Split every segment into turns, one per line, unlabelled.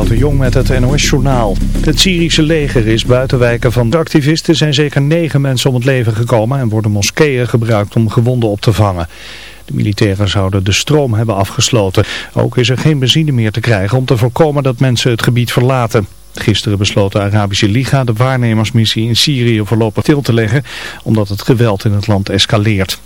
Ewout Jong met het NOS-journaal. Het Syrische leger is buiten wijken van de activisten zijn zeker negen mensen om het leven gekomen en worden moskeeën gebruikt om gewonden op te vangen. De militairen zouden de stroom hebben afgesloten. Ook is er geen benzine meer te krijgen om te voorkomen dat mensen het gebied verlaten. Gisteren besloot de Arabische Liga de waarnemersmissie in Syrië voorlopig stil te leggen omdat het geweld in het land escaleert.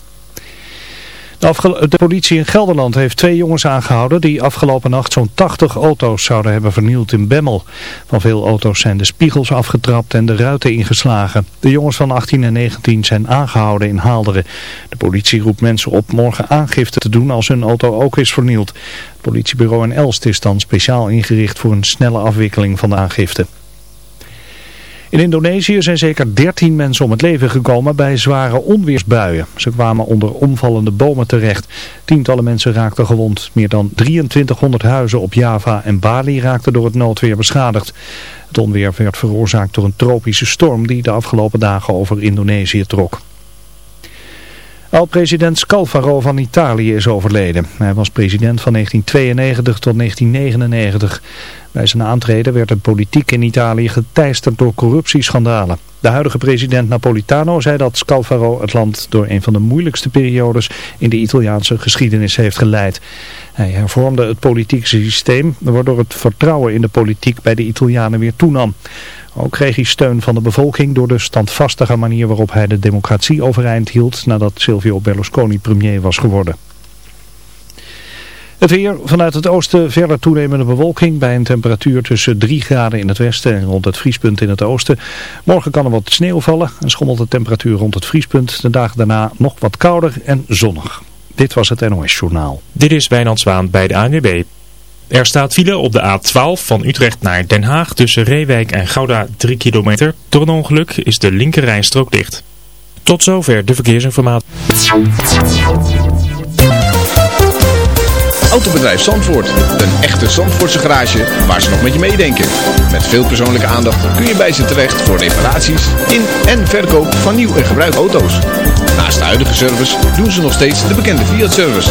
De, politie in Gelderland heeft twee jongens aangehouden die afgelopen nacht zo'n 80 auto's zouden hebben vernield in Bemmel. Van veel auto's zijn de spiegels afgetrapt en de ruiten ingeslagen. De jongens van 18 en 19 zijn aangehouden in Haalderen. De politie roept mensen op morgen aangifte te doen als hun auto ook is vernield. Het politiebureau in Elst is dan speciaal ingericht voor een snelle afwikkeling van de aangifte. In Indonesië zijn zeker 13 mensen om het leven gekomen bij zware onweersbuien. Ze kwamen onder omvallende bomen terecht. Tientallen mensen raakten gewond. Meer dan 2300 huizen op Java en Bali raakten door het noodweer beschadigd. Het onweer werd veroorzaakt door een tropische storm die de afgelopen dagen over Indonesië trok. Al-president Scalfaro van Italië is overleden. Hij was president van 1992 tot 1999. Bij zijn aantreden werd de politiek in Italië geteisterd door corruptieschandalen. De huidige president Napolitano zei dat Scalfaro het land door een van de moeilijkste periodes in de Italiaanse geschiedenis heeft geleid. Hij hervormde het politieke systeem, waardoor het vertrouwen in de politiek bij de Italianen weer toenam. Ook kreeg hij steun van de bevolking door de standvastige manier waarop hij de democratie overeind hield nadat Silvio Berlusconi premier was geworden. Het weer vanuit het oosten verder toenemende bewolking bij een temperatuur tussen 3 graden in het westen en rond het vriespunt in het oosten. Morgen kan er wat sneeuw vallen en schommelt de temperatuur rond het vriespunt. De dagen daarna nog wat kouder en zonnig. Dit was het NOS Journaal.
Dit is Wijnand Zwaan bij de ANWB. Er staat file op de A12 van Utrecht naar Den Haag tussen Reewijk en Gouda 3 kilometer. Door een ongeluk is de linkerrijstrook dicht. Tot zover de verkeersinformatie.
Autobedrijf Zandvoort. Een echte Zandvoortse garage waar ze nog met je meedenken. Met veel persoonlijke aandacht kun je bij ze terecht voor reparaties in en verkoop van nieuw en gebruikte auto's. Naast de huidige service doen ze nog steeds de bekende Fiat-service.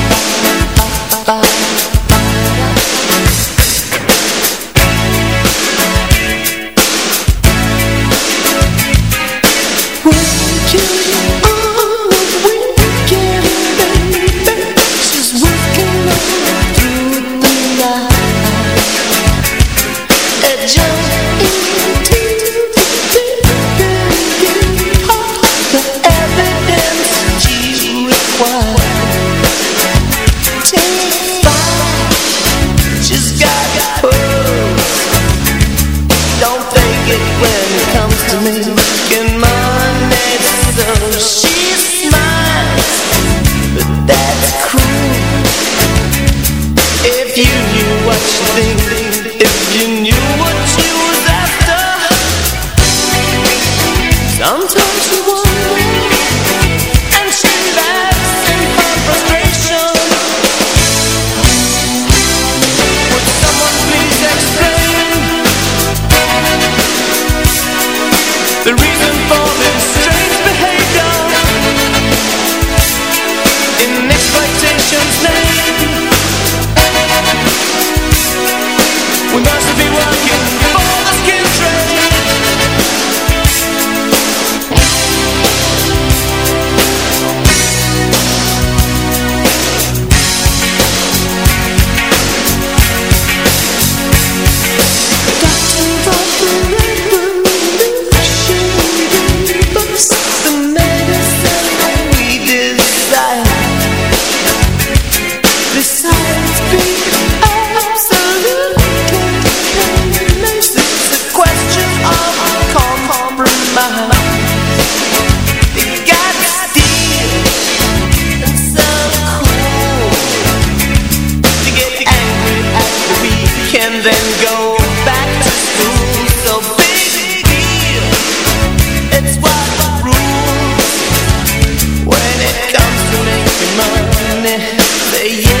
Say yeah.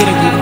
get a good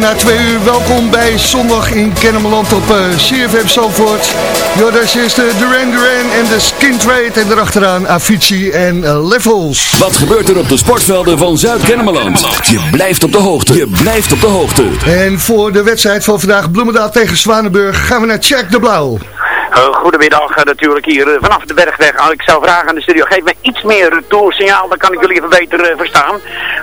na twee uur. Welkom bij Zondag in Kennemerland op uh, CFM Zandvoort. Jodas is de Duran Duran en de Skin Trade. En erachteraan Avicii en uh, Levels.
Wat gebeurt er op de sportvelden van Zuid-Kennemerland? Je blijft op de hoogte. Je blijft op de hoogte.
En voor de wedstrijd van vandaag Bloemendaal tegen Zwanenburg gaan we naar Check de Blauw.
Uh, goedemiddag uh, natuurlijk hier uh, vanaf de Bergweg. ik zou vragen aan de studio, geef me iets meer retoursignaal, dan kan ik jullie even beter verstaan.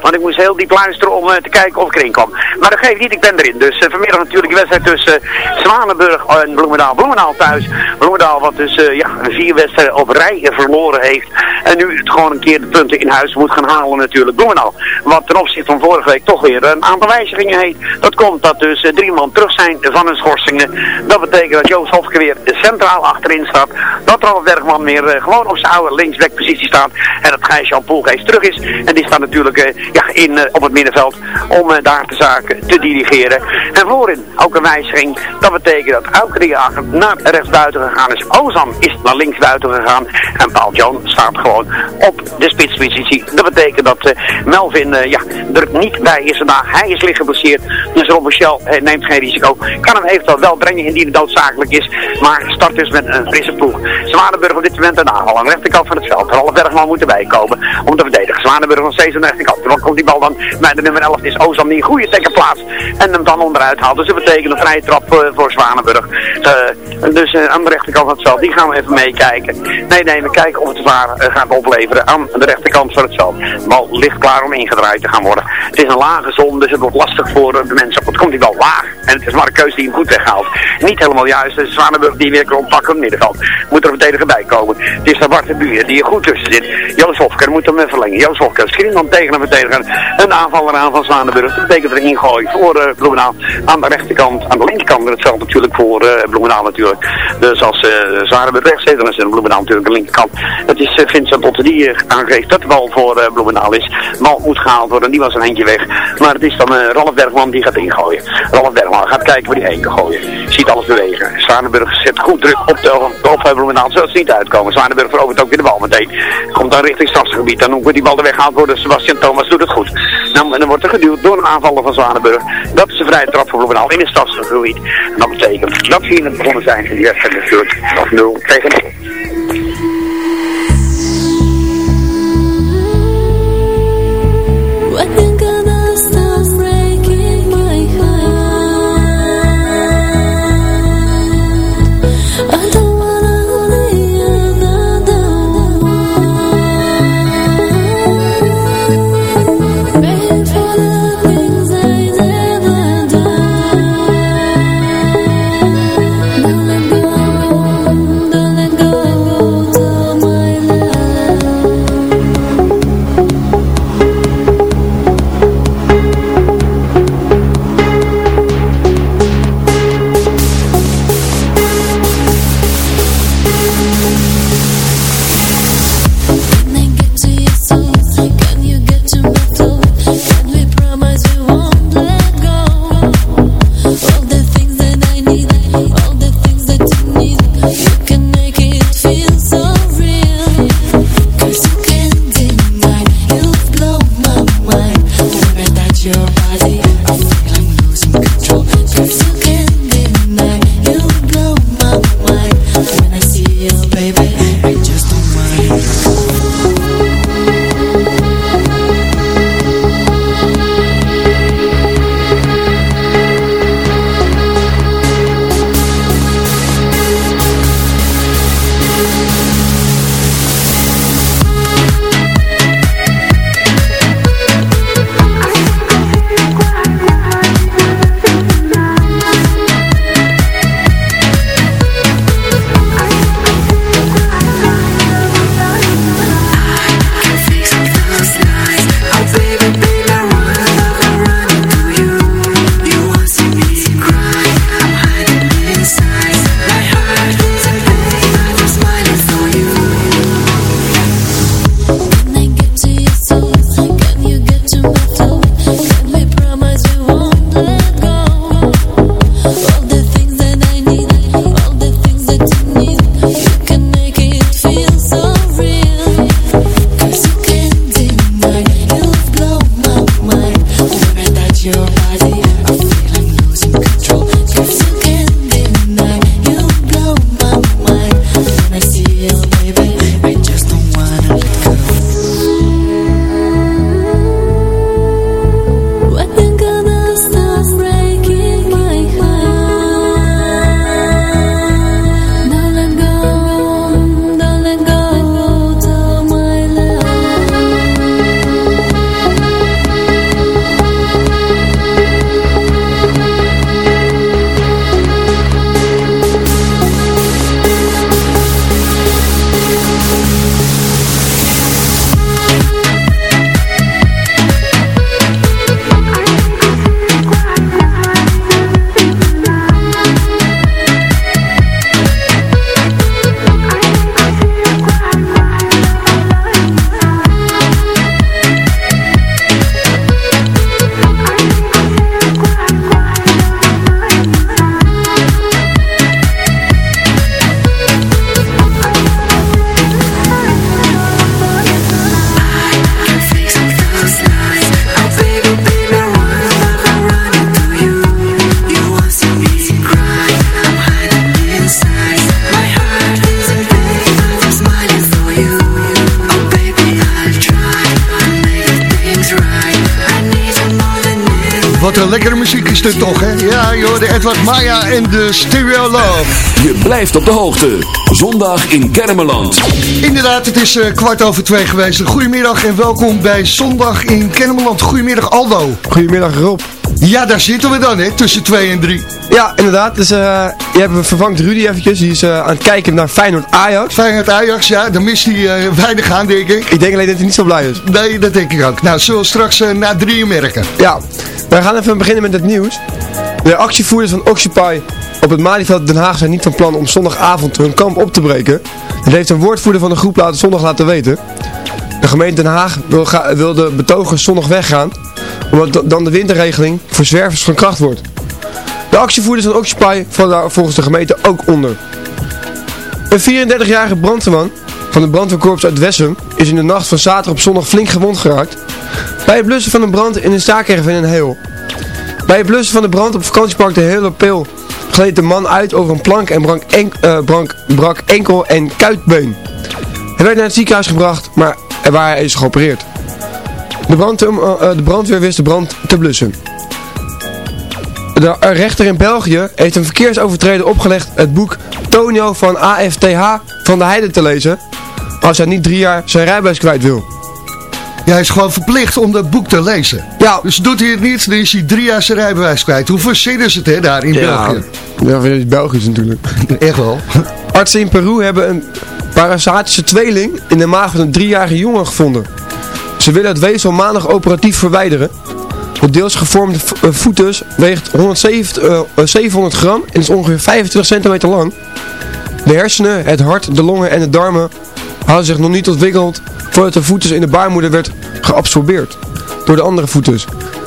Want ik moest heel diep luisteren om te kijken of ik erin kwam. Maar dat geeft niet, ik ben erin. Dus vanmiddag natuurlijk de wedstrijd tussen Zwanenburg en Bloemendaal. Bloemendaal thuis. Bloemendaal wat dus ja, vier wedstrijden op rij verloren heeft. En nu het gewoon een keer de punten in huis moet gaan halen natuurlijk. Bloemendaal. Wat ten opzichte van vorige week toch weer een aantal wijzigingen heeft. Dat komt dat dus drie man terug zijn van hun schorsingen. Dat betekent dat Joost Hofke weer centraal achterin staat. Dat Ralf Bergman weer gewoon op zijn oude linksbackpositie staat. En dat Gijs-Jan Poelgeest terug is. En die staat natuurlijk in, uh, op het middenveld om daar de zaken te dirigeren. En voorin ook een wijziging. Dat betekent dat Jager naar rechtsbuiten gegaan is. Ozan is naar linksbuiten gegaan. En Paul John staat gewoon op de spitspositie. Dat betekent dat Melvin ja, er niet bij is vandaag. Hij is licht geblesseerd. Dus Rob Michel neemt geen risico. Kan hem eventueel wel brengen indien het noodzakelijk is. Maar start dus met een frisse ploeg. Zwanenburg op dit moment een aanval aan de rechterkant van het veld. Ralf Bergman moet erbij komen om te verdedigen. Zwanenburg nog steeds aan de rechterkant. Komt die bal dan bij de nummer 11 is Ozan die een goede tekkenplaats. En hem dan onderuit haalt. Dus dat betekent een vrije trap uh, voor Zwanenburg. Uh, dus uh, aan de rechterkant van het veld. Die gaan we even meekijken. Nee, nee, we kijken of het waar gaat opleveren aan de rechterkant van het. De bal ligt klaar om ingedraaid te gaan worden. Het is een lage zon, dus het wordt lastig voor de mensen. Het komt die bal laag. En het is keuze die hem goed weghaalt. Niet helemaal juist. Dus Zwanenburg die weer
rondpakken middenveld. Moet er een verdediger bij komen. Het is daar Bart de Buur die er goed tussen zit. Joost Hofker moet hem verlengen. Joost Hofker screen dan tegen een verdediger. Een aanvaller aan van Zwanenburg. Dat betekent er ingooi voor uh, Bloemendaal. Aan de rechterkant, aan de linkerkant. Hetzelfde natuurlijk voor uh, Bloemendaal natuurlijk. Dus als uh, Zwanenburg rechts zit, dan is het Bloemendaal natuurlijk de linkerkant. Het is Vincent Botte die aangeeft dat de bal voor Bloemendaal is. Bal moet gehaald worden. Die was een eentje weg. Maar het is dan Ralf Bergman die gaat ingooien. Ralf Bergman gaat kijken waar die heen kan gooien. Ziet alles bewegen. Zwanenburg zet goed druk op de op Bloemendaal. Zodat ze niet uitkomen. Zwanenburg verovert ook weer de bal meteen. Komt dan richting stadsgebied. Dan moet die bal er weggehaald worden. Sebastian Thomas het goed. Dan, dan wordt er geduwd door een aanvaller van Zwanenburg. Dat is de vrije trap voor Bloemendaal in het stadsgebied. En dat betekent dat ze in het begonnen zijn. En die wedstrijd natuurlijk nog 0 tegen 0.
Is dit toch, hè? Ja, joh, de Edward Maya en de Stereo Love.
Je blijft op de hoogte. Zondag in Kermeland.
Inderdaad, het is uh, kwart over twee geweest. Goedemiddag en welkom bij Zondag in Kennemerland. Goedemiddag Aldo.
Goedemiddag Rob.
Ja, daar zitten we dan, hè, tussen 2 en 3.
Ja, inderdaad. Dus uh, je hebt vervangt Rudy eventjes. Die is uh, aan het kijken naar Feyenoord-Ajax.
Feyenoord-Ajax, ja. Dan mist hij uh, weinig aan, denk ik.
Ik denk alleen dat hij niet zo blij is.
Nee, dat denk ik ook. Nou, zullen we straks na drieën merken.
Ja, we gaan even beginnen met het nieuws. De actievoerders van Occupy op het Malieveld Den Haag zijn niet van plan om zondagavond hun kamp op te breken. Dat heeft een woordvoerder van de groep laten zondag laten weten. De gemeente Den Haag wil, wil de betogers zondag weggaan, omdat dan de winterregeling voor zwervers van kracht wordt. De actievoerders van Occupy vallen daar volgens de gemeente ook onder. Een 34-jarige brandweerman van de brandweerkorps uit Wessem is in de nacht van zaterdag op zondag flink gewond geraakt bij het blussen van een brand in een staakerven in een heel. Bij het blussen van de brand op vakantiepark de Hele Peel gleed de man uit over een plank en brak, uh, brak enkel en kuitbeen. Hij werd naar het ziekenhuis gebracht, maar waar hij is geopereerd. Brand, uh, de brandweer wist de brand te blussen. De rechter in België heeft een verkeersovertreder opgelegd het boek Tonio van AFTH van de Heide te lezen als hij niet drie jaar zijn rijbewijs kwijt wil.
Ja, hij is gewoon verplicht om dat boek te lezen. Ja. Dus doet hij het niet, dan is hij drie jaar zijn rijbewijs kwijt. Hoe verzinnen ze het hè, daar in België?
Ja, is Belgisch natuurlijk.
Echt wel.
Artsen in Peru hebben een parasitische tweeling in de maag van een driejarige jongen gevonden. Ze willen het weefsel maandag operatief verwijderen. De deels gevormde voetus eh, weegt 170, uh, 700 gram en is ongeveer 25 centimeter lang. De hersenen, het hart, de longen en de darmen hadden zich nog niet ontwikkeld voordat de voetus in de baarmoeder werd geabsorbeerd door de andere voetus.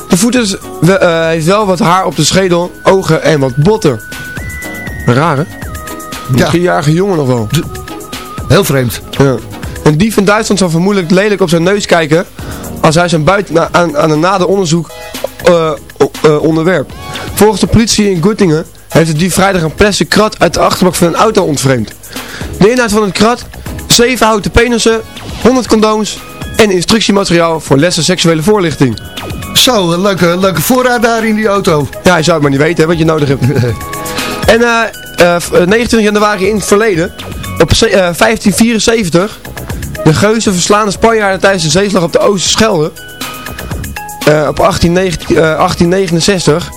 De voetus uh, heeft wel wat haar op de schedel, ogen en wat botten. Raar hè? Ja. driejarige jongen nog wel.
Heel vreemd.
Ja. Een dief in Duitsland zal vermoedelijk lelijk op zijn neus kijken als hij zijn buit aan, aan een nader onderzoek uh, uh, onderwerpt. Volgens de politie in Göttingen heeft de dief vrijdag een plastic krat uit de achterbak van een auto ontvreemd. De inhoud van het krat, 7 houten penissen, 100 condooms en instructiemateriaal voor lessen seksuele voorlichting.
Zo, een leuke, leuke voorraad daar in die auto.
Ja, je zou het maar niet weten hè, wat je nodig hebt. en uh, 29 januari in het verleden, op 1574, de Geuzen verslaan de Spanjaarden tijdens de zeeslag op de Oosterschelde. Uh, op 18, 19, uh, 1869.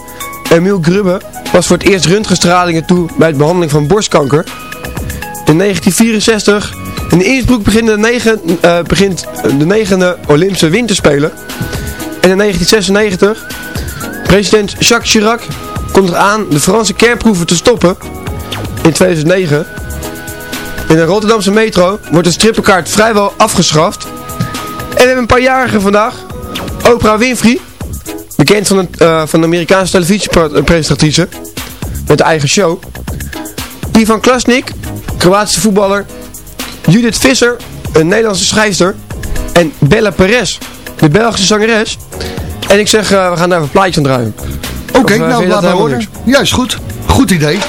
Emile Grubbe was voor het eerst röntgenstralingen toe bij de behandeling van borstkanker. In 1964, in Innsbruck begint de, negen, uh, begint de negende Olympische Winterspelen. En in 1996, president Jacques Chirac komt eraan de Franse kernproeven te stoppen. In 2009 in de Rotterdamse metro wordt de strippenkaart vrijwel afgeschaft. En we hebben een paar jarigen vandaag. Oprah Winfrey. Bekend van, het, uh, van de Amerikaanse televisiepresentatrice. Met de eigen show. Ivan Klasnik. Kroatische voetballer. Judith Visser. Een Nederlandse schrijfster. En Bella Perez. De Belgische zangeres. En ik zeg, uh, we gaan daar een plaatje van draaien.
Oké, okay, uh, nou laat maar horen. Juist, goed. Goed idee.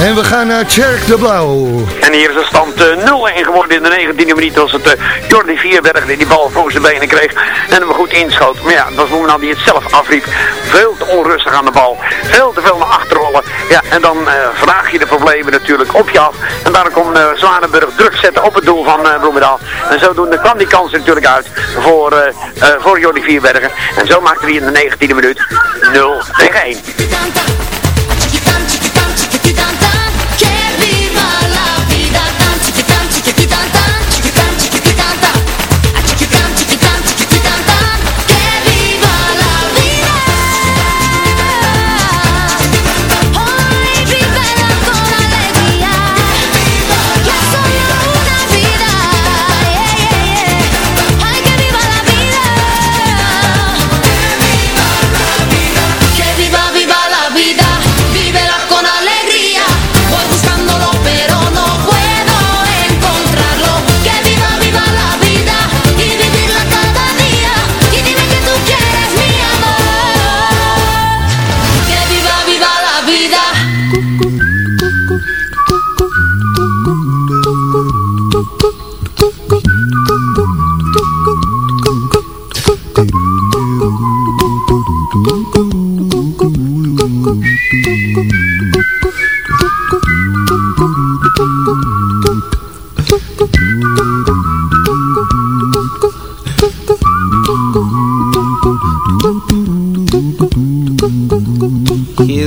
En we gaan naar Tjerk de Blauw.
En hier is de stand 0-1 geworden in de 19e minuut. Als het Jordi Vierberg die die bal voor zijn benen kreeg. En hem goed inschoot. Maar ja, dat was Moemenal die het zelf afriep. Veel te onrustig aan de bal. Veel te veel naar achter rollen. Ja, en dan vraag je de problemen natuurlijk op je af. En daarom komt Zwanenburg druk zetten op het doel van Bloemendaal. En zodoende kwam die kans natuurlijk uit voor, voor Jordi Vierbergen. En zo maakte hij in de 19e minuut 0 tegen 1.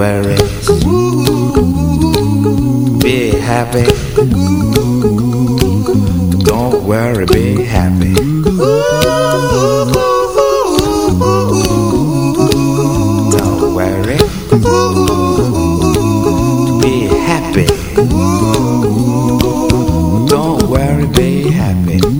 worry. Be happy. Don't worry, be happy. Don't worry. Be happy. Don't worry, be happy.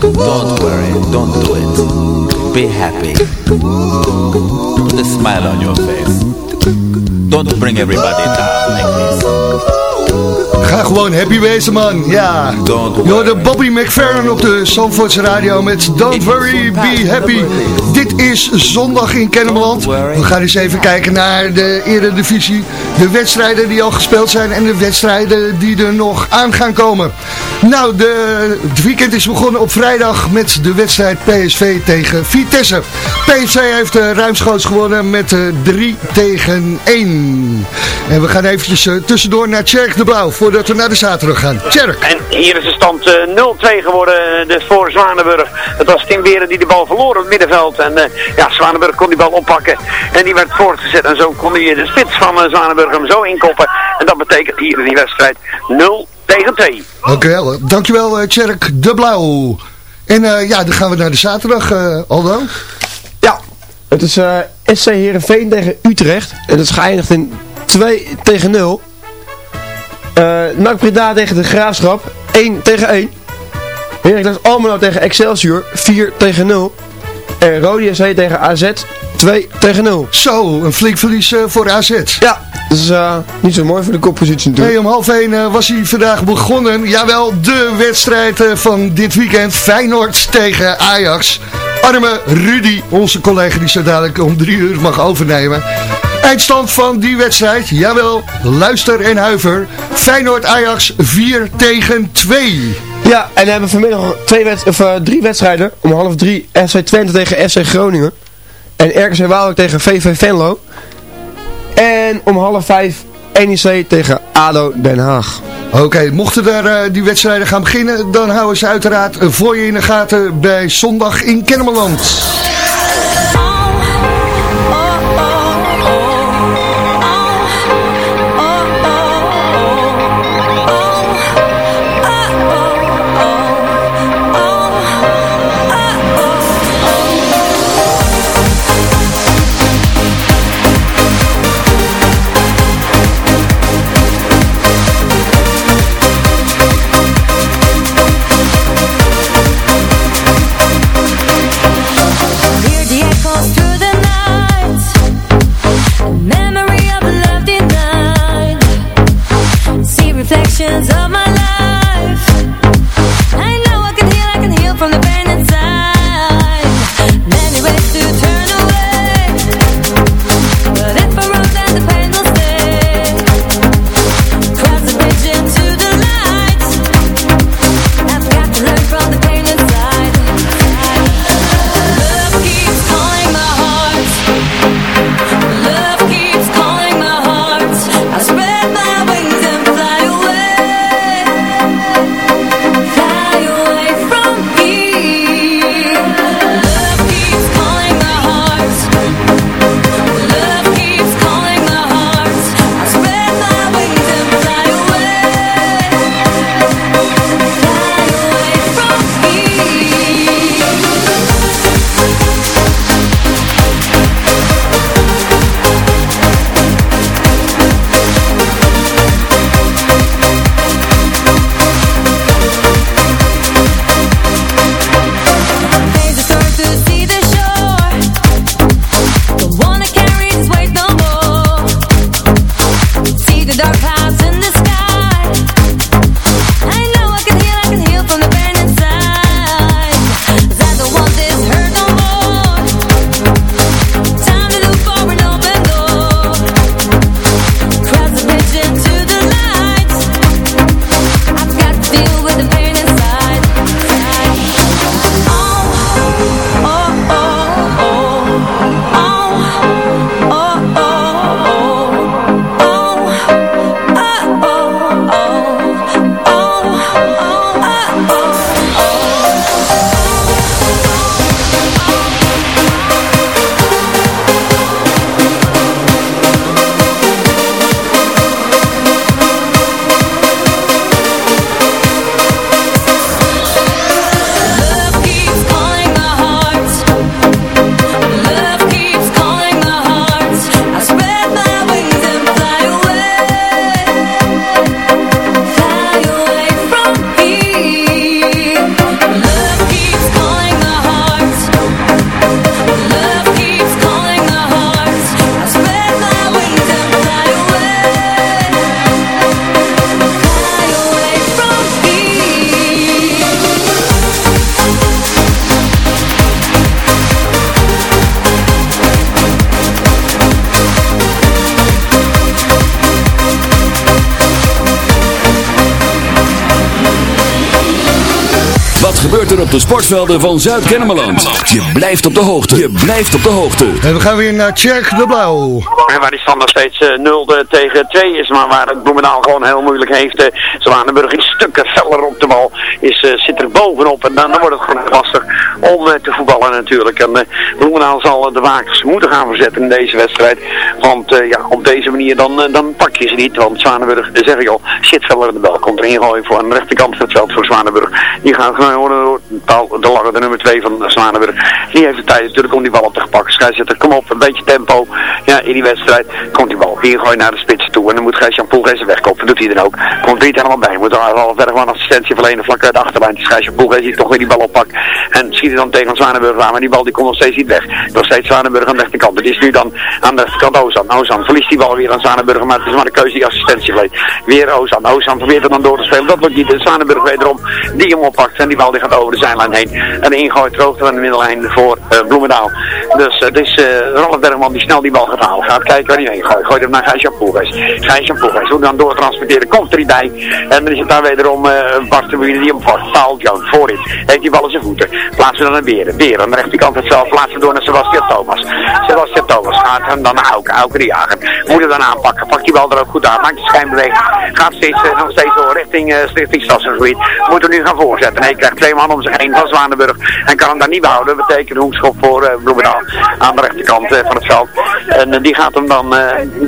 don't worry, don't do it. Be happy. Put a smile on your face. Don't bring everybody down like this.
Ga gewoon happy wezen, man. Ja. Door de Bobby McFerrin op de Zandvoortse radio met Don't Worry, Be Happy. Dit is zondag in Kennemerland. We gaan eens even kijken naar de eredivisie. De wedstrijden die al gespeeld zijn en de wedstrijden die er nog aan gaan komen. Nou, de, het weekend is begonnen op vrijdag met de wedstrijd PSV tegen Vitesse. PSV heeft ruimschoots gewonnen met uh, 3 tegen 1. En we gaan eventjes uh, tussendoor naar Tjerk de Blauw voordat we naar de zaterdag gaan. Tjerk.
En hier is de stand uh, 0-2 geworden dus voor Zwanenburg. Het was Tim Beren die de bal verloor op het middenveld. En uh, ja, Zwanenburg kon die bal oppakken. En die werd voortgezet. En zo kon hij de spits van uh, Zwanenburg hem zo inkoppen. En dat betekent hier in die wedstrijd 0 tegen 2.
Oké, okay, dankjewel Tjerk de Blauw. En ja, dan gaan we naar de zaterdag, Aldo.
Ja, het is SC Heerenveen tegen Utrecht. En het is geëindigd in 2 tegen 0. NAC Breda tegen de Graafschap 1 tegen 1. Heracles Almelo tegen Excelsior 4 tegen 0. En Rode SC tegen AZ 2 tegen 0.
Zo, een flink verlies uh, voor AZ.
Ja, dat is uh, niet zo mooi voor de koppositie natuurlijk.
Nee, om half 1 uh, was hij vandaag begonnen. Jawel, de wedstrijd van dit weekend. Feyenoord tegen Ajax. Arme Rudy, onze collega die zo dadelijk om 3 uur mag overnemen. Eindstand van die wedstrijd, jawel, luister en huiver. Feyenoord-Ajax 4 tegen 2.
Ja, en we hebben vanmiddag twee of, uh, drie wedstrijden. Om half drie FC Twente tegen FC Groningen. En RKC Waalwijk tegen VV Venlo. En om half vijf NEC tegen ADO Den Haag.
Oké, mochten er uh, die wedstrijden gaan beginnen, dan houden ze uiteraard voor je in de gaten bij zondag in Kennemerland.
더 sportvelden van Zuid-Kennemerland. Je blijft op de hoogte. Je blijft op de hoogte.
En we gaan weer naar Tjerk de Blauw.
En waar die stand nog steeds 0 tegen 2 is, maar waar het Bloemendaal gewoon heel moeilijk heeft. Uh, Zwanenburg is stukken feller op de bal, is, zit er bovenop en dan, dan wordt het gewoon lastig om te voetballen natuurlijk. En Bloemendaal zal de wakers moeten gaan verzetten in deze wedstrijd. Want ja, op deze manier dan, dan pak je ze niet. Want Zwanenburg, zeg ik al, feller in de bal. Komt er ingooien voor aan de rechterkant van het veld voor Zwanenburg. Die gaat gewoon door de lange, de nummer 2 van Zwanenburg. Die heeft de tijd natuurlijk om die bal op te pakken. Scheidsrechter, kom op, een beetje tempo ja, in die wedstrijd. Komt die bal ingooien naar de spits toe. En dan moet Gijs-Jan Poelgees wegkomen. Dat doet hij dan ook. Komt niet helemaal bij. Moet al halfweg een assistentie verlenen vlak uit de achterlijn. Die Gijs-Jan Poelgees die toch weer die bal oppakt. En schiet dan tegen Zwanenburg aan. Maar die bal die komt nog steeds niet weg. Nog steeds Zwanenburg aan de rechterkant. Het is nu dan aan de rechterkant Ozan. Ozan verliest die bal weer aan Zwanenburg. Maar het is maar de keuze die assistentie verleent. Weer Ozan. Ozan probeert er dan door te spelen. Dat wordt niet. Zwanenburg wederom die hem oppakt. En die bal die gaat over de zijlijn heen. En ingooit ter hoogte van de middellijn voor uh, Bloemendaal. Dus het is uh, Rolf Bergman die snel die bal gaat halen. Gaat kijken waar hij heen gooit. Gooit hem naar Gijs-Jan Poelgees. Gijs-Jan Poelgees. Hoe dan doortransporteren. Komt er niet bij. En dan is het daar wederom uh, Bart de Buren die hem vast. Paul Jones voorin. Heeft die bal in zijn voeten. Dan naar Beren. Beren aan de rechterkant hetzelfde. Plaatsen door naar Sebastian Thomas. Sebastian Thomas gaat hem dan naar Auken. Auken de jager. Moet hem dan aanpakken. Pakt die bal er ook goed aan. Maakt de schijnbeweging. Gaat steeds, nog steeds door richting, richting Stadsgebied. Moet hem nu gaan voorzetten. Hij krijgt twee man om zich heen van Zwanenburg. En kan hem daar niet behouden. Dat betekent een hoekschop voor uh, Bloemendaal aan de rechterkant uh, van het veld. En uh, die gaat hem dan,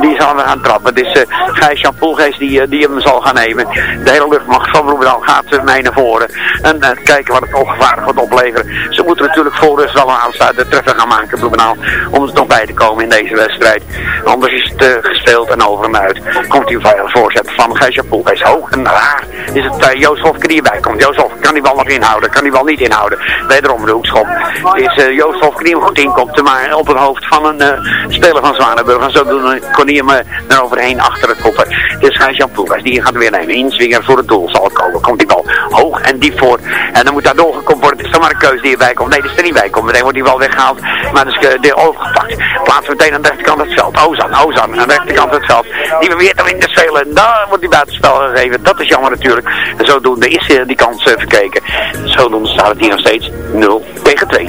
die zal hem gaan trappen. Het is Gijs-Jan Poelgeest die, die hem zal gaan nemen. De hele luchtmacht van Bloemendaal gaat mee naar voren. En kijken wat het ongevaarlijk gaat opleveren. Ze moeten natuurlijk voor rust wel een aansluiten treffer gaan maken, Bloemendaal. Om er nog bij te komen in deze wedstrijd. Anders is het gespeeld en over en uit. Komt hij een veilig voorzet van Gijs-Jan Poelgeest. Hoog en raar is het Joost Hofke die erbij komt. Joost Hofke kan die bal nog inhouden, kan die bal niet inhouden. Wederom de hoekschop. Is uh, Joost Hofke die hem goed inkomt, maar op het hoofd van een uh, speler van Zwanenburg. En zo kon hij hem uh, eroverheen achter het koppen. Het is Gijs-Jan Poelgeest, die gaat weer nemen. Inswinger voor het doel zal komen. Komt die bal hoog en diep voor. En dan moet daar doorgekomen worden. Is dan maar een keuze die erbij komt. Nee, dat is er niet bij komt. Meteen wordt die bal weggehaald. Maar dus de overgepakt. Plaatsen meteen aan de rechterkant het veld. Ozan, Ozan aan de rechterkant het veld. Die probeert hem in te spelen. Daar wordt die buitenspel gegeven. Dat is jammer natuurlijk. En zodoende is die kans verkeken. Zodoende staat het hier nog steeds 0 tegen 2.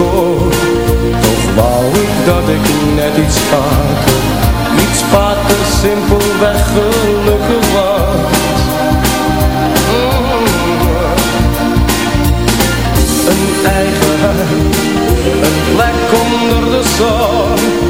Toch wou ik dat ik net iets vaker, iets vaker simpelweg gelukkig was. Een eigen huis, een plek onder de zon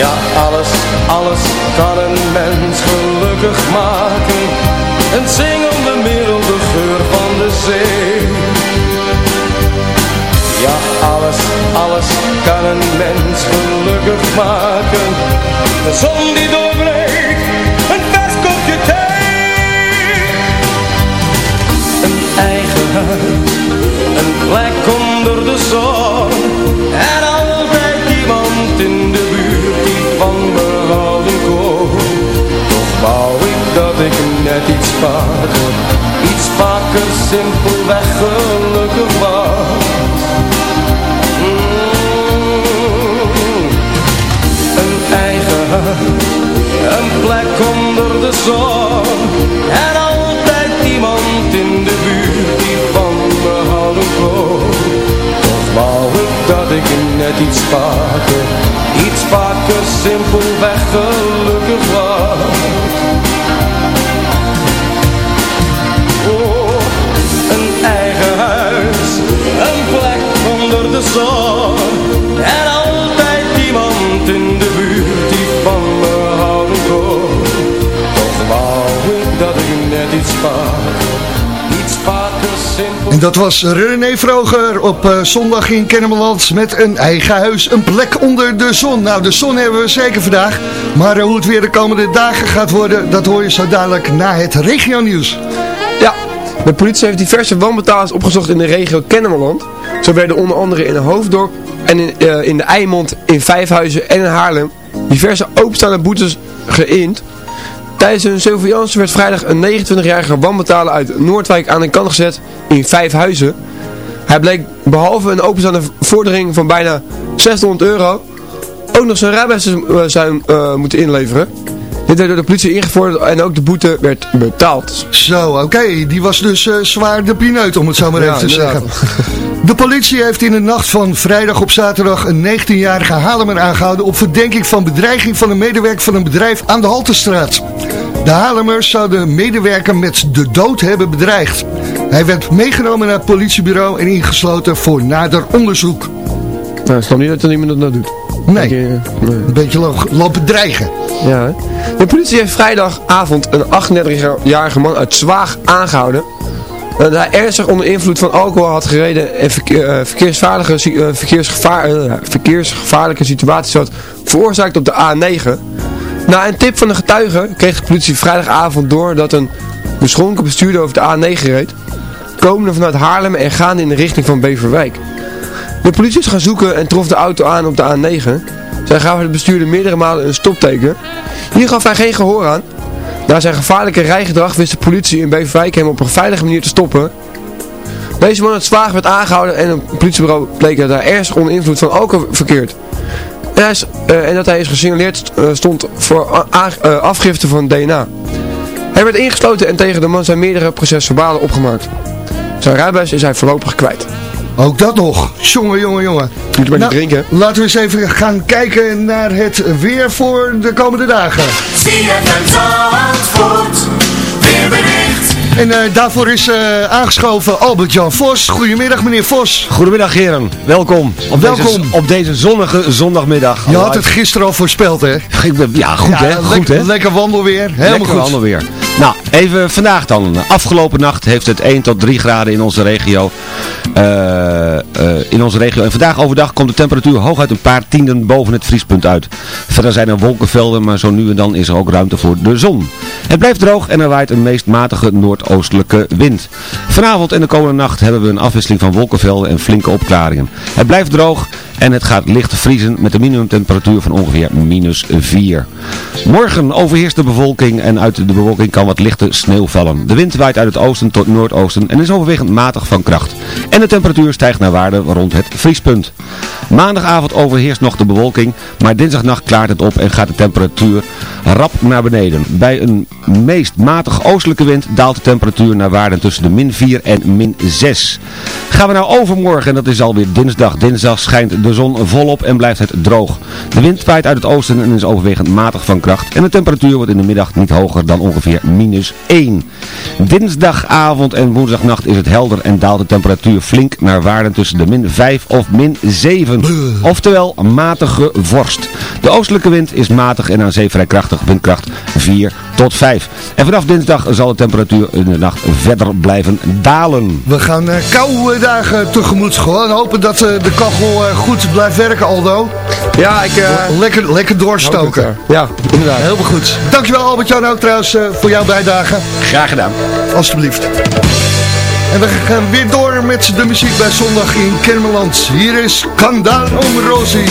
Ja, alles, alles kan een mens gelukkig maken. Een zingende middel, de geur van de zee. Ja, alles, alles kan een mens gelukkig maken. De zon die doorbreekt, een vers kopje thee. Een eigen huis, een plek onder de zon. En altijd iemand in de buurt van me houden. Toch wou ik dat ik net iets vaker, iets vaker simpelweg gelukkig was. En dat was
René Vroger op eh, zondag in Kennemerland met een eigen huis, een plek onder de zon. Nou, de zon hebben we zeker vandaag, maar eh, hoe het weer de komende dagen gaat worden, dat hoor je zo dadelijk na het regionieuws.
Ja, de politie heeft diverse wanbetalers opgezocht in de regio Kennemerland. Zo werden onder andere in Hoofddorp en in, eh, in de Eimond, in Vijfhuizen en in Haarlem diverse openstaande boetes geïnd. Tijdens een surveillance werd vrijdag een 29-jarige wanbetaler uit Noordwijk aan de kant gezet in Vijfhuizen. Hij bleek behalve een openstaande vordering van bijna 600 euro ook nog zijn rijbewijs te zijn eh, moeten inleveren. Dit werd door de politie ingevorderd en ook de boete werd betaald.
Zo, oké, die was dus eh, zwaar de pineut om het zo maar
Ja,
even te zeggen. De politie heeft in de nacht van vrijdag op zaterdag een 19-jarige Haarlemmer aangehouden op verdenking van bedreiging van een medewerker van een bedrijf aan de Haltestraat. De Haarlemmers zouden de medewerker met de dood hebben bedreigd. Hij werd meegenomen naar het politiebureau en ingesloten voor nader onderzoek.
Nou, snap niet dat er iemand dat doet.
Nee,
Ik, eh, nee.
een beetje lo- lopen dreigen.
Ja, hè? De politie heeft vrijdagavond een 38-jarige man uit Zwaag aangehouden. Dat hij ernstig onder invloed van alcohol had gereden en eh, verkeersvaardige, eh, verkeersgevaar, verkeersgevaarlijke situaties had veroorzaakt op de A9. Na een tip van een getuige kreeg de politie vrijdagavond door dat een beschonken bestuurder over de A9 reed. Komende vanuit Haarlem en gaande in de richting van Beverwijk. De politie is gaan zoeken en trof de auto aan op de A9. Zij gaven de bestuurder meerdere malen een stopteken. Hier gaf hij geen gehoor aan. Na zijn gevaarlijke rijgedrag wist de politie in Beverwijk hem op een veilige manier te stoppen. Deze man uit Zwaag werd aangehouden en het politiebureau bleek dat hij ernstig onder invloed van alcohol verkeert. Is, eh, en dat hij is gesignaleerd eh, stond voor eh, afgifte van DNA. Hij werd ingesloten en tegen de man zijn meerdere procesverbalen opgemaakt. Zijn rijbewijs is hij voorlopig kwijt.
Ook dat nog. Jongen, jongen, jongen.
Moet je maar
Nou,
niet drinken.
Laten we eens even gaan kijken naar het weer voor de komende dagen.
ZFM Zandvoort, weerbericht.
En eh, daarvoor is eh, aangeschoven Albert-Jan Vos. Goedemiddag meneer Vos.
Goedemiddag heren, welkom op,
Welkom.
Deze, op deze zonnige zondagmiddag.
Je had het gisteren al voorspeld hè?
Ik ben- Ja, goed
Ja,
hè, goed
lekker,
hè.
lekker wandelweer. Helemaal
Lekker
goed.
allemaal weer. Nou, even vandaag dan. Afgelopen nacht heeft het 1 tot 3 graden in onze regio. Eh, in onze regio. En vandaag overdag komt de temperatuur hooguit een paar tienden boven het vriespunt uit. Verder zijn er wolkenvelden, maar zo nu en dan is er ook ruimte voor de zon. Het blijft droog en er waait een meest matige noordoostelijke wind. Vanavond en de komende nacht hebben we een afwisseling van wolkenvelden en flinke opklaringen. Het blijft droog en het gaat licht vriezen met een minimumtemperatuur van ongeveer minus 4. Morgen overheerst de bewolking en uit de bewolking kan wat lichte sneeuw vallen. De wind waait uit het oosten tot noordoosten en is overwegend matig van kracht. En de temperatuur stijgt naar waarde rond het vriespunt. Maandagavond overheerst nog de bewolking, maar dinsdagnacht klaart het op en gaat de temperatuur rap naar beneden. Bij een meest matig oostelijke wind daalt de temperatuur naar waarde tussen de min 4 en min 6. Gaan we nou overmorgen, en dat is alweer dinsdag. Dinsdag schijnt de zon volop en blijft het droog. De wind waait uit het oosten en is overwegend matig van kracht. En de temperatuur wordt in de middag niet hoger dan ongeveer minus 1. Dinsdagavond en woensdagnacht is het helder en daalt de temperatuur flink naar waarden tussen de min 5 of min 7. Oftewel matige vorst. De oostelijke wind is matig en aan zee vrij krachtig, windkracht 4 tot 5. En vanaf dinsdag zal de temperatuur in de nacht verder blijven dalen.
We gaan uh, koude dagen tegemoet. Gewoon hopen dat uh, de kachel uh, goed blijft werken, Aldo.
Ja, ik...
lekker, lekker doorstoken.
Ja, inderdaad.
Heel goed. Dankjewel Albert-Jan ook trouwens voor jouw bijdrage.
Graag gedaan.
Alsjeblieft. En we gaan weer door met de muziek bij Zondag in Kermeland. Hier is Kandaan om Rosie.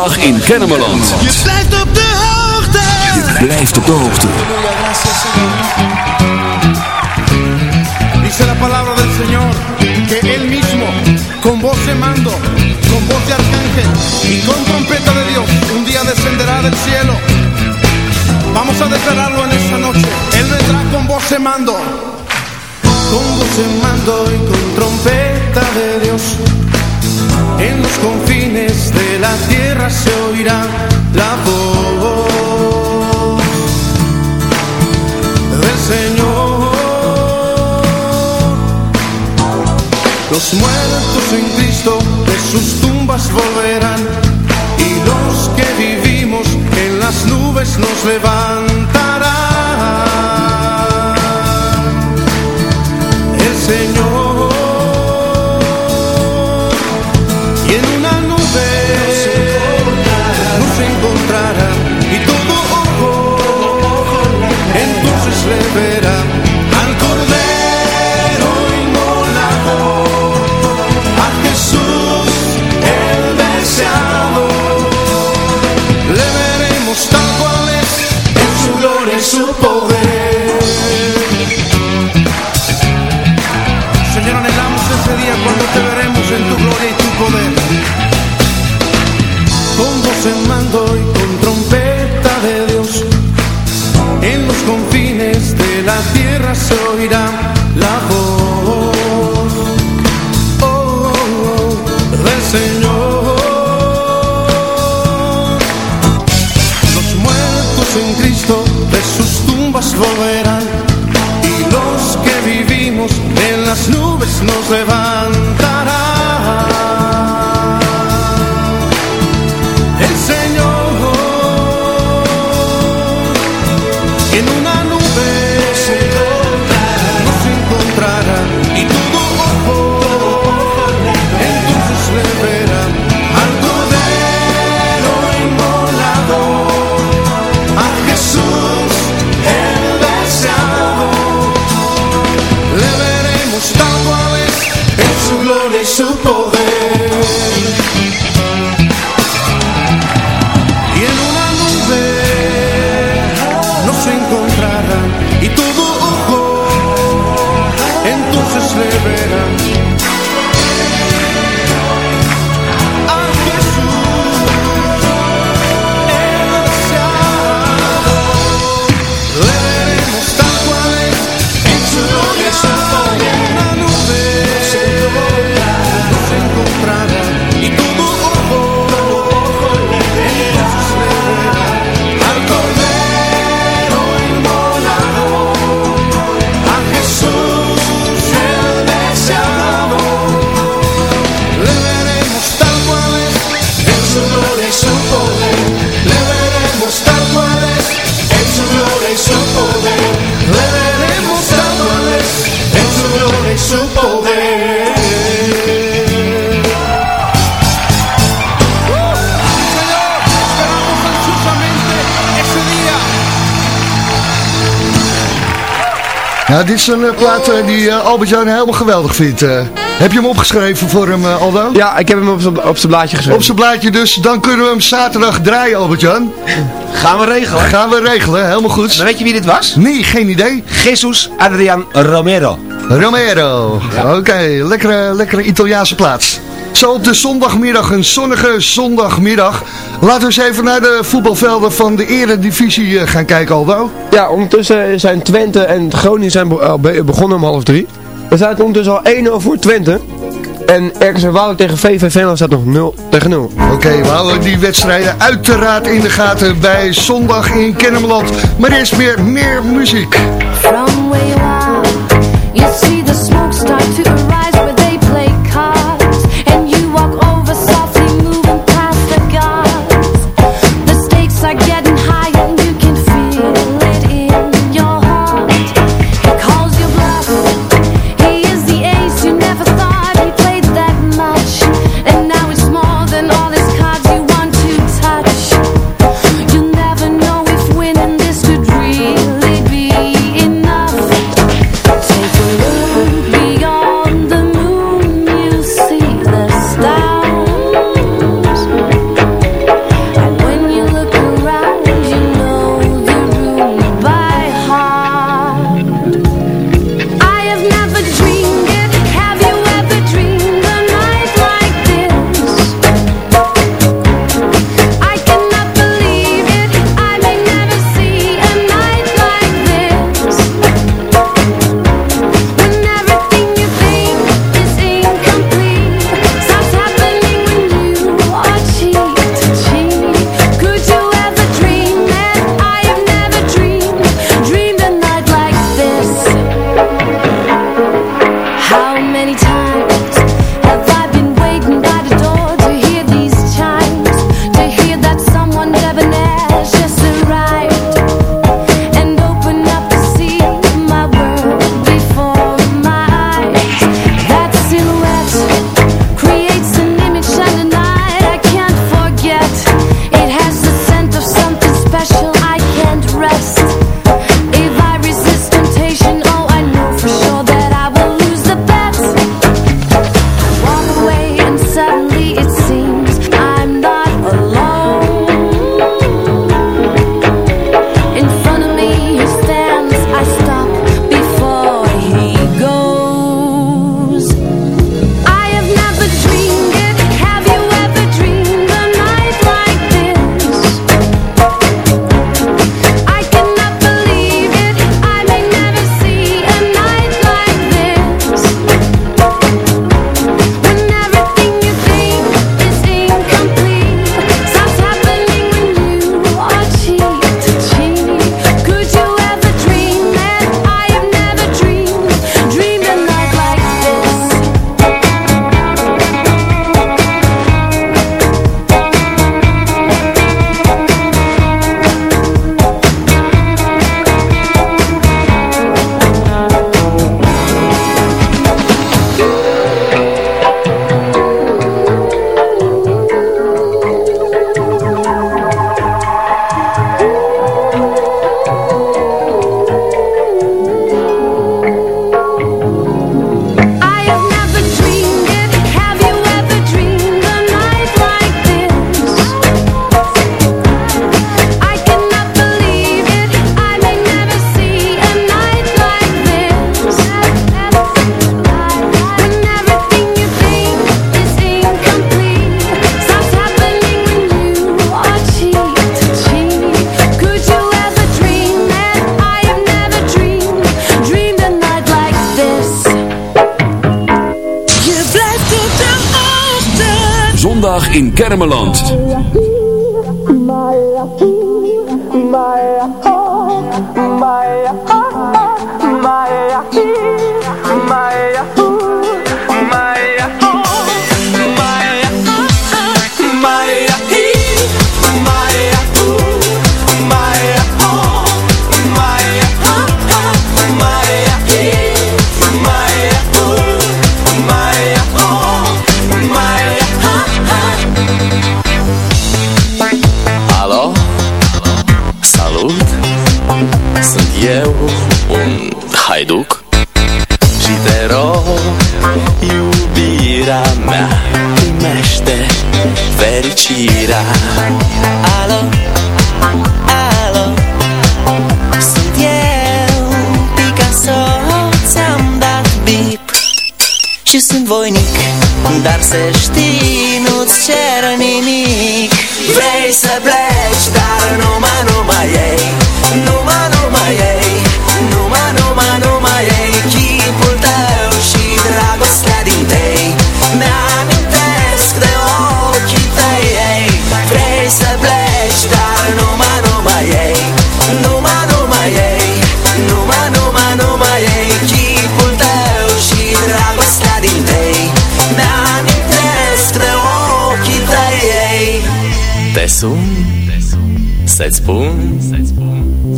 Zondag in Kennemerland.
Je blijft op de hoogte.
Je blijft op de hoogte.
Dice la palabra del Señor que Él mismo, con voz de mando, con voz de arcángel y con trompeta de Dios, un día descenderá del cielo. Vamos a declararlo en esta noche. Él vendrá con voz de mando. Con voz de mando y con trompeta de Dios. En los confines la tierra se oirá la voz del Señor. Los muertos en Cristo de sus tumbas volverán y los que vivimos en las nubes nos levantará. living
Nou, dit is een eh, plaat eh, die eh, Albert-Jan helemaal geweldig vindt. eh. heb je hem opgeschreven voor hem, eh, Aldo?
Ja, ik heb hem op zijn blaadje geschreven.
Op zijn blaadje dus, dan kunnen we hem zaterdag draaien, Albert-Jan.
Gaan we regelen.
Gaan we regelen, helemaal goed.
Maar weet je wie dit was?
Nee, geen idee.
Jesus Adrian Romero.
Romero. Oké, lekkere, lekkere Italiaanse plaats. Zo op de zondagmiddag, een zonnige zondagmiddag. Laten we eens even naar de voetbalvelden van de eredivisie eh, gaan kijken, Aldo.
Ja, ondertussen zijn Twente en Groningen zijn be- begonnen om half drie. Er staat ondertussen al 1-0 voor Twente. En RKC Waalwijk tegen VV Venlo staat nog 0 tegen 0.
Oké, we houden die wedstrijden uiteraard in de gaten bij zondag in Kennemerland. Maar eerst weer meer muziek.
From where you are, you see the smoke start to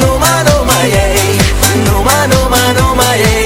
No ma, no ma, yeah. No ma,
no ma, no ma, yeah.